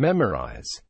memorize.